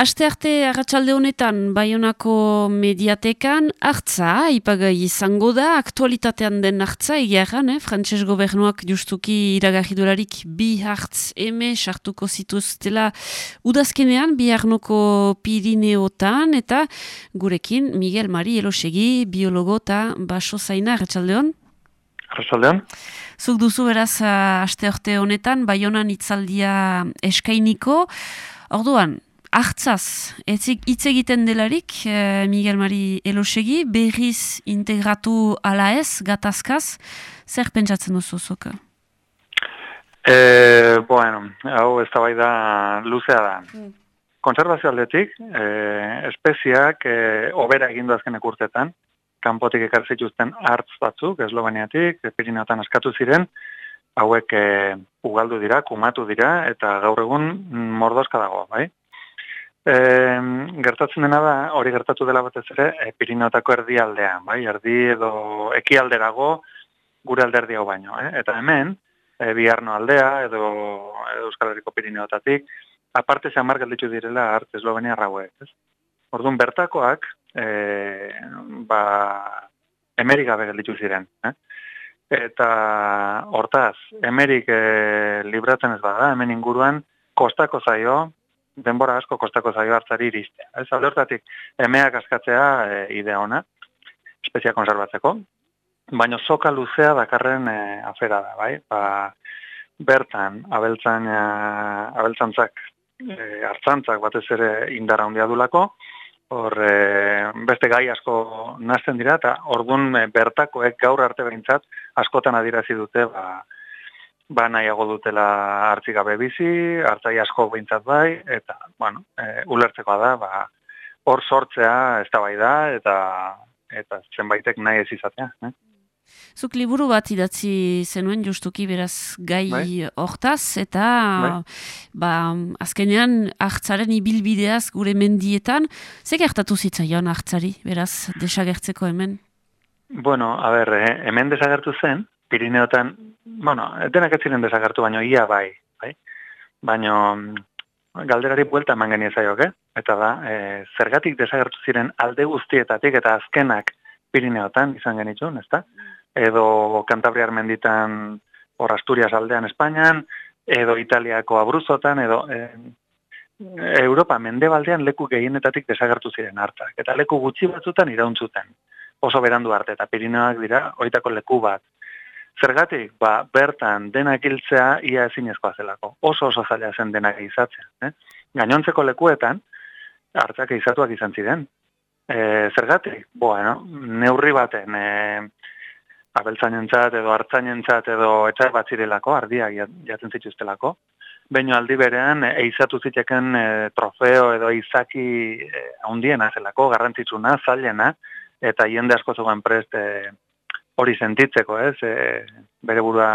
Aste arte arratsalde honetan Baionako mediatekan hartza ipagai izango da aktualitatean den hartza egiaran, eh? frantses gobernuak justuki iragarri dolarik bi hartz eme sartuko zituztela udazkenean bi harnoko Pirineotan eta gurekin Miguel Mari Elosegi biologo eta baso zaina arratsalde hon? Arratsaldean. Zuk duzu beraz aste arte honetan Baionan itzaldia eskainiko, orduan, Artzaz, hitz egiten delarik, eh, Miguel Mari Elosegi, berriz integratu ala ez, gatazkaz, zer pentsatzen duzu zuka? E, bueno, hau ez da bai da luzea da. Mm. Konservazio aldetik, e, espeziak e, obera egindu azkenek urtetan, kanpotik ekartzituzten hartz batzuk, esloveniatik, Pirineotan askatu ziren, hauek e, ugaldu dira, kumatu dira, eta gaur egun mordoska dago, bai? E, gertatzen dena da, hori gertatu dela batez ere, e, Pirinotako erdi aldean, bai? erdi edo eki alderago gure alderdi hau baino. Eh? Eta hemen, e, biharno aldea edo, edo Euskal Herriko Pirineotatik, aparte xamar galditu direla art Eslovenia rauek. Ez? Orduan bertakoak, e, ba, emerik gabe gelditu ziren. Eh? Eta hortaz, emerik e, libratzen ez bada, hemen inguruan, kostako zaio, denbora asko kostako zaio hartzari iristea. Ez aldortatik, emeak askatzea e, idea ona, espezia konservatzeko, baina soka luzea dakarren e, afera da, bai? Ba, bertan, abeltzan, e, abeltzantzak, e, hartzantzak batez ere indara handia dulako, hor e, beste gai asko nazten dira, eta orduan e, bertakoek gaur arte behintzat askotan adirazi dute, ba, ba nahiago dutela hartzik gabe bizi, hartzai asko behintzat bai, eta, bueno, e, ulertzekoa da, ba, hor sortzea ez da bai da, eta, eta zenbaitek nahi ez izatea. Eh? Zuk liburu bat idatzi zenuen justuki beraz gai bai. hortaz, eta bai. ba, azkenean hartzaren ibilbideaz gure mendietan, ze gertatu zitzaion hartzari, beraz, desagertzeko hemen? Bueno, a ber, eh, hemen desagertu zen, Pirineotan, bueno, denak ez ziren desagertu, baino ia bai, bai? Baino, galderari buelta eman geni ezaiok, eh? Eta da, e, zergatik desagertu ziren alde guztietatik eta azkenak Pirineotan izan genitxun, ezta? Edo Kantabriar menditan hor Asturias aldean Espainian, edo Italiako abruzotan, edo e, Europa mendebaldean leku gehienetatik desagertu ziren hartak. Eta leku gutxi batzutan irauntzuten. Oso berandu arte, eta Pirineoak dira, oitako leku bat. Zergatik, ba, bertan denak hiltzea ia ezinezkoa zelako. Oso oso zaila zen denak izatzea. Eh? Gainontzeko lekuetan, hartzak izatuak izan ziren. E, zergatik, bueno, neurri baten, e, abeltzainentzat edo hartzainentzat edo etxai bat zirelako, ardiak jatzen zituztelako. Baina aldi berean, eizatu ziteken e, trofeo edo izaki e, handiena zelako, garrantzitsuna, zailena, eta jende asko zugan prest e, hori sentitzeko, ez? E, bere burua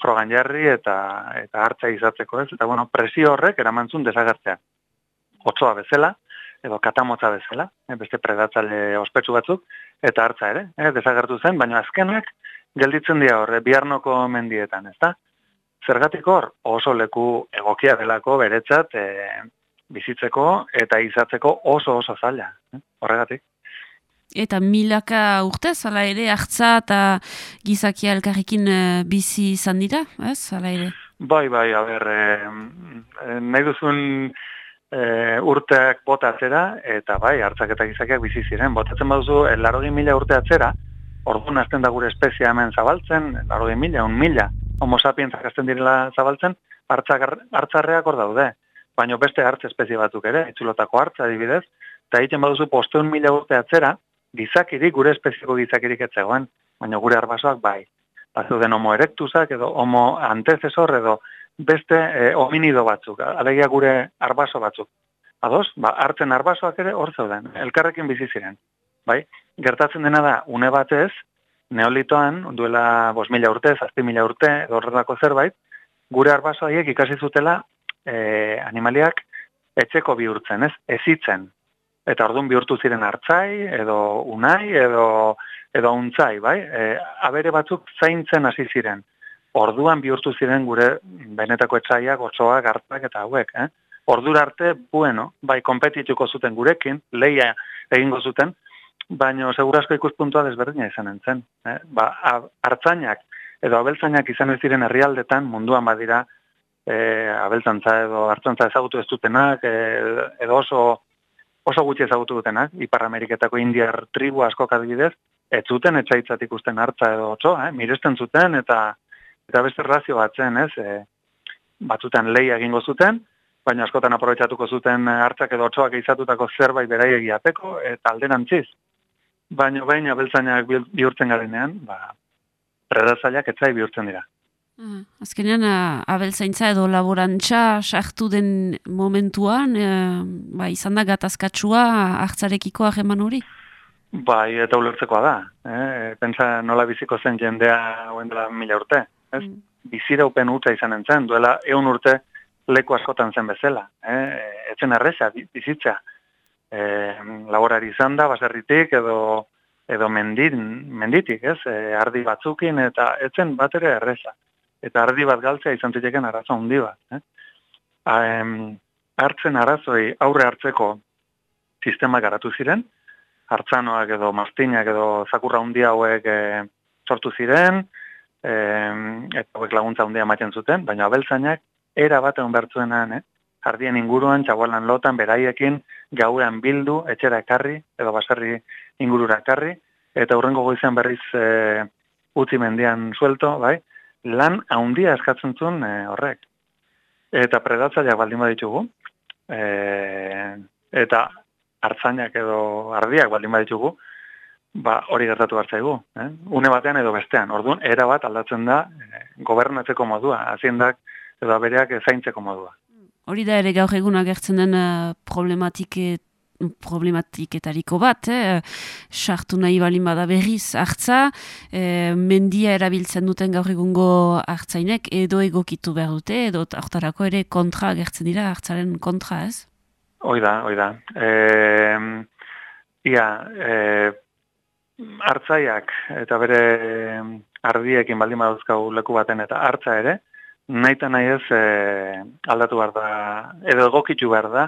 frogan jarri eta eta hartza izatzeko, ez? Eta bueno, presio horrek eramantzun desagertzea. Otsoa bezala edo katamotza bezala, e, beste predatzale ospetsu batzuk eta hartza ere, eh, desagertu zen, baina azkenak gelditzen dira horre biharnoko mendietan, ezta? Zergatik hor oso leku egokia delako beretzat e, bizitzeko eta izatzeko oso oso zaila, eh? horregatik. Eta milaka urte, zala ere, hartza eta gizakia elkarrekin uh, bizi izan dira, ez, zala ere? Bai, bai, a ber, eh, nahi duzun eh, urteak bota atzera, eta bai, hartzak eta gizakiak bizi ziren. Botatzen baduzu, larogin mila urte atzera, orduan azten da gure espezia hemen zabaltzen, larogin mila, un mila, homo sapientzak azten direla zabaltzen, hartzarreak hor daude. Baina beste hartz espezie batzuk ere, itzulotako hartza adibidez, eta egiten baduzu posteun mila urte atzera, gizakirik, gure espezieko gizakirik etzegoen, baina gure arbasoak bai. Bazu den homo erectusak edo homo antecesor edo beste e, hominido batzuk, alegia gure arbaso batzuk. Ados, ba, hartzen arbasoak ere hor zeuden, elkarrekin bizi ziren. Bai? Gertatzen dena da, une batez, neolitoan, duela bos mila urte, zazpi mila urte, edo horretako zerbait, gure arbasoaiek ikasi zutela e, animaliak etxeko bihurtzen, ez? Ezitzen, eta ordun bihurtu ziren hartzai edo unai edo edo untzai, bai? E, abere batzuk zaintzen hasi ziren. Orduan bihurtu ziren gure benetako etsaia, gotzoa, gartzak eta hauek, eh? ordura arte, bueno, bai, kompetituko zuten gurekin, leia egingo zuten, baina segurazko ikuspuntua desberdina izan entzen. Eh? Ba, hartzainak edo abeltzainak izan ez diren herrialdetan munduan badira e, abeltzantza edo hartzantza ezagutu ez dutenak e, edo oso oso gutxi ezagutu dutenak, Ipar Ameriketako indiar tribu asko kadibidez, ez zuten etxaitzat ikusten hartza edo otso, eh? miresten zuten eta eta beste razio batzen, ez, e, batzutan lehi egingo zuten, baina askotan aprobetsatuko zuten hartzak edo otsoak izatutako zerbait beraiegi ateko, eta alderantziz, baina baina beltzainak bihurtzen garenean, ba, predazaiak etzai bihurtzen dira. Uh, azkenean, abeltzaintza edo laborantza sartu den momentuan, e, ba, izan da gatazkatsua hartzarekiko aheman hori? Bai, eta ulertzekoa da. Eh? Pentsa nola biziko zen jendea hoen dela mila urte. Ez? Mm. Bizira upen utza izan entzen, duela eun urte leku askotan zen bezala. Eh? Etzen erresa, bizitza e, laborari izan da, baserritik edo edo mendit, menditik, ez? E, ardi batzukin eta etzen bat ere erresa. Eta ardi bat galtzea izan ziteken arazo handi bat. Eh? hartzen arazoi aurre hartzeko sistema garatu ziren, hartzanoak edo mastinak edo zakurra handia hauek e, sortu ziren, e, eta hauek laguntza handia ematen zuten, baina abeltzainak era bat egon bertzuenan, eh? jardien inguruan, txabuelan lotan, beraiekin, gauean bildu, etxera ekarri, edo baserri ingurura ekarri, eta hurrengo goizean berriz e, utzi mendian suelto, bai, lan haundia eskatzen zuen e, horrek. Eta predatzaileak baldin baditugu, e, eta hartzainak edo ardiak baldin baditugu, ba, hori gertatu hartzaigu. Eh? Une batean edo bestean, orduan, era bat aldatzen da e, gobernatzeko modua, aziendak edo abereak zaintzeko modua. Hori da ere gaur egun agertzen den uh, problematiketariko bat, eh? sartu nahi balin bada berriz hartza, eh, mendia erabiltzen duten gaur egungo hartzainek, edo egokitu behar dute, edo hortarako ere kontra agertzen dira, hartzaren kontra ez? Hoi da, hoi da. E, ia, e, hartzaiak eta bere ardiekin baldin baduzkau leku baten eta hartza ere, nahi eta nahi ez e, aldatu behar da, edo egokitu behar da,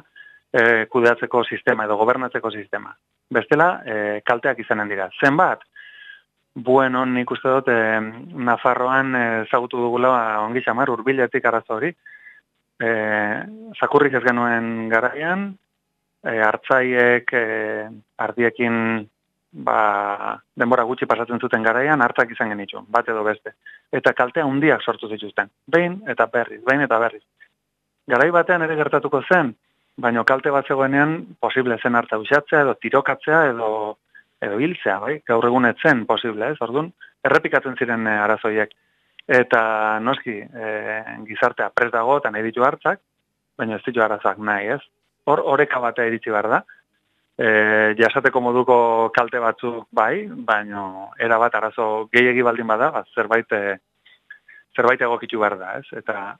e, kudeatzeko sistema edo gobernatzeko sistema. Bestela, e, kalteak izanen dira. Zenbat? Bueno, nik uste dut, e, Nafarroan ezagutu dugula ongi xamar, urbiletik arazo hori. E, zakurrik ez genuen garaian, e, hartzaiek e, ardiekin ba, denbora gutxi pasatzen zuten garaian hartak izan genitzu, bat edo beste. Eta kaltea handiak sortu zituzten, behin eta berriz, behin eta berriz. Garai batean ere gertatuko zen, baino kalte bat zegoenean posible zen harta usatzea edo tirokatzea edo edo hiltzea, bai? Gaur egun etzen posible, ez? Ordun, errepikatzen ziren e, arazoiek. Eta noski, e, gizartea pres dago eta nahi ditu hartzak, baina ez ditu arazoak nahi, ez? Hor, horeka batea iritsi behar da e, jasateko moduko kalte batzuk bai, baino era bat arazo gehiegi baldin bada, bat zerbait e, zerbait egokitu behar da, ez? Eta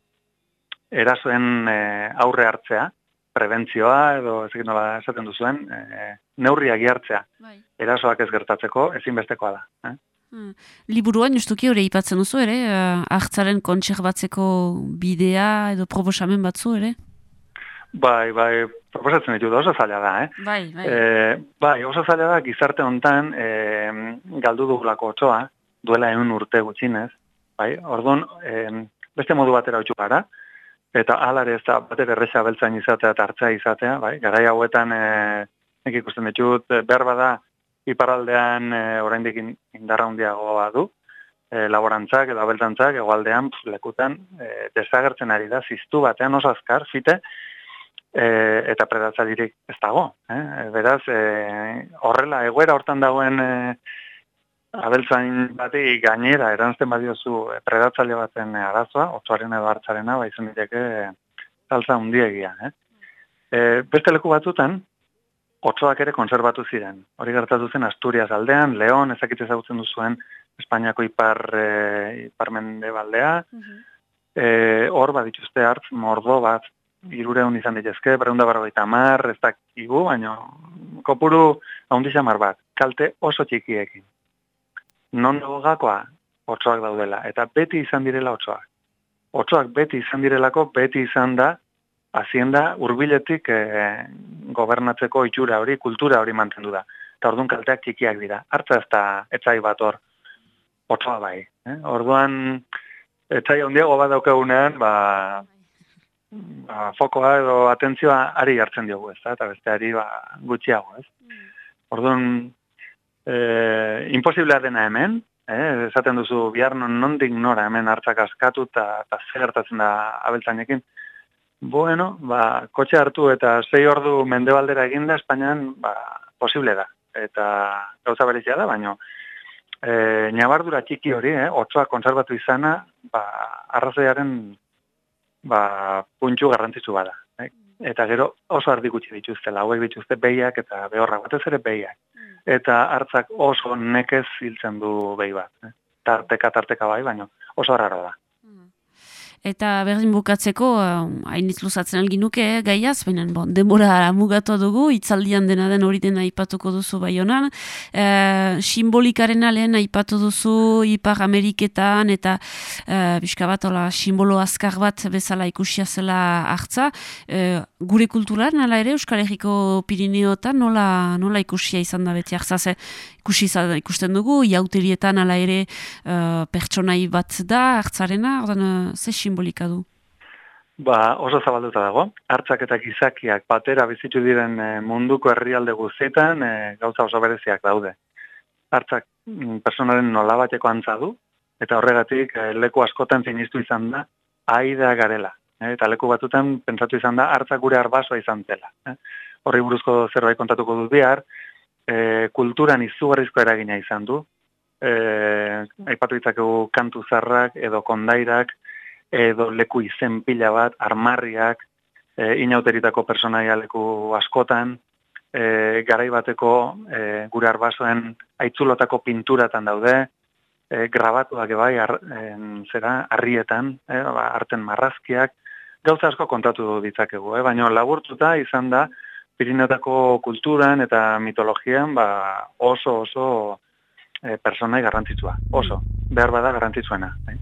erasoen e, aurre hartzea, prebentzioa edo ez nola esaten duzuen, e, neurriak hartzea. Bai. Erasoak ez gertatzeko ezinbestekoa da, eh? Hmm. Liburuan justuki hori ipatzen duzu ere, uh, hartzaren kontxerbatzeko bidea edo proposamen batzu ere? Bai, bai, proposatzen ditu da, oso zaila da, eh? Bai, bai. E, bai, oso zaila da, gizarte hontan e, galdu dugulako otsoa, duela egun urte gutxinez, bai, orduan, e, beste modu batera utxu gara, eta alare ez da, bate berreza beltzain izatea eta hartzea izatea, bai, garai hauetan, e, nek ikusten ditut, e, behar bada, iparaldean e, oraindik indarra hundiagoa du, e, laborantzak edo abeltantzak, egoaldean, lekutan, e, desagertzen ari da, ziztu batean oso azkar, fite, e, eta predatzaririk ez dago. Eh? Beraz, e, horrela, egoera hortan dagoen e, abeltzain bati gainera eranzten badiozu e, predatzaile baten arazoa, otzuaren edo hartzarena, ba izan diteke saltza hundiegia. Eh? E, beste leku batzutan, otzoak ere konservatu ziren. Hori gertatu zen Asturias aldean, Leon, ezakit ezagutzen duzuen Espainiako ipar, e, iparmende baldea, e, hor badituzte hartz mordo bat irureun izan ditezke, berreunda barroita mar, ez dakigu, baina kopuru haundi mar bat, kalte oso txikiekin. Non dago gakoa, otsoak daudela, eta beti izan direla otsoak. Otsoak beti izan direlako, beti izan da, hazienda urbiletik e, gobernatzeko itxura hori, kultura hori mantendu da. Eta orduan kalteak txikiak dira. Artza ez da etzai bat hor, otsoa bai. Eh? Orduan, etzai handiago bat daukagunean, ba, ba, fokoa edo atentzioa ari hartzen diogu ez, eta beste ari ba, gutxiago ez. Mm. Orduan, e, imposiblea dena hemen, eh? esaten duzu, bihar non nondik nora hemen hartzak askatu eta zer gertatzen da abeltzainekin, Bueno, ba, kotxe hartu eta sei ordu mendebaldera eginda Espainian, ba, posible da. Eta gauza berezia da, baino, e, nabardura txiki hori, eh, otsoa konservatu izana, ba, arrazoiaren ba, puntxu garrantzitsu bada. Eh? Eta gero oso ardi gutxi dituzte, hauek dituzte behiak eta behorra, batez ere behiak. Mm. Eta hartzak oso nekez hiltzen du behi bat. Eh? Tarteka, tarteka bai, baino oso raro da. Eta berdin bukatzeko, uh, hain izluzatzen algin nuke, eh, gaiaz, baina bon, demora mugatu dugu, itzaldian dena den hori dena aipatuko duzu bai honan. Uh, simbolikaren alen aipatu duzu Ipar Ameriketan, eta uh, bizka bat, ola, simbolo azkar bat bezala ikusia zela hartza. Uh, gure kulturan, nala ere, Euskal Herriko Pirineotan, nola, nola ikusia izan da beti hartza, ze ikusi izan, ikusten dugu, jauterietan, ala ere, uh, pertsonai bat da, hartzarena, ordan, uh, ze simbolika du? Ba, oso zabalduta dago. Hartzak eta gizakiak batera bizitu diren e, munduko herrialde guztietan e, gauza oso bereziak daude. Hartzak mm, personaren nolabateko antza du, eta horregatik leku askotan sinistu izan da, aida garela. E, eta leku batutan pentsatu izan da, hartzak gure arbasoa izan zela. E, horri buruzko zerbait kontatuko dut bihar, e, kulturan izugarrizko eragina izan du, e, aipatu ditzakegu kantu zarrak edo kondairak, edo leku izen pila bat, armarriak, e, inauteritako personaia leku askotan, e, garai bateko e, gure arbasoen aitzulotako pinturatan daude, e, grabatuak ebai, ar, zera, arrietan, e, ba, arten marrazkiak, gauza asko kontatu ditzakegu, eh? baina laburtuta izan da, Pirineotako kulturan eta mitologian ba, oso oso e, personai garrantzitsua, oso, behar bada garrantzitsuena. Eh?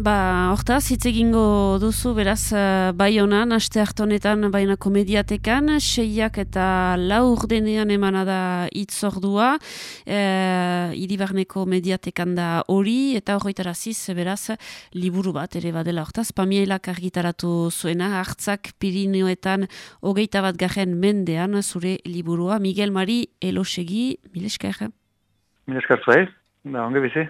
Ba, hortaz, hitz egingo duzu, beraz, uh, bai honan, aste hartonetan baina komediatekan, seiak eta laur denean emana da hitz ordua, uh, iribarneko mediatekan da hori, eta horretara ziz, beraz, liburu bat ere badela hortaz, pamielak argitaratu zuena, hartzak Pirineoetan hogeita bat garen mendean, zure liburua, Miguel Mari Elosegi, mileskar? Mileskar zuei, da, onge bizi.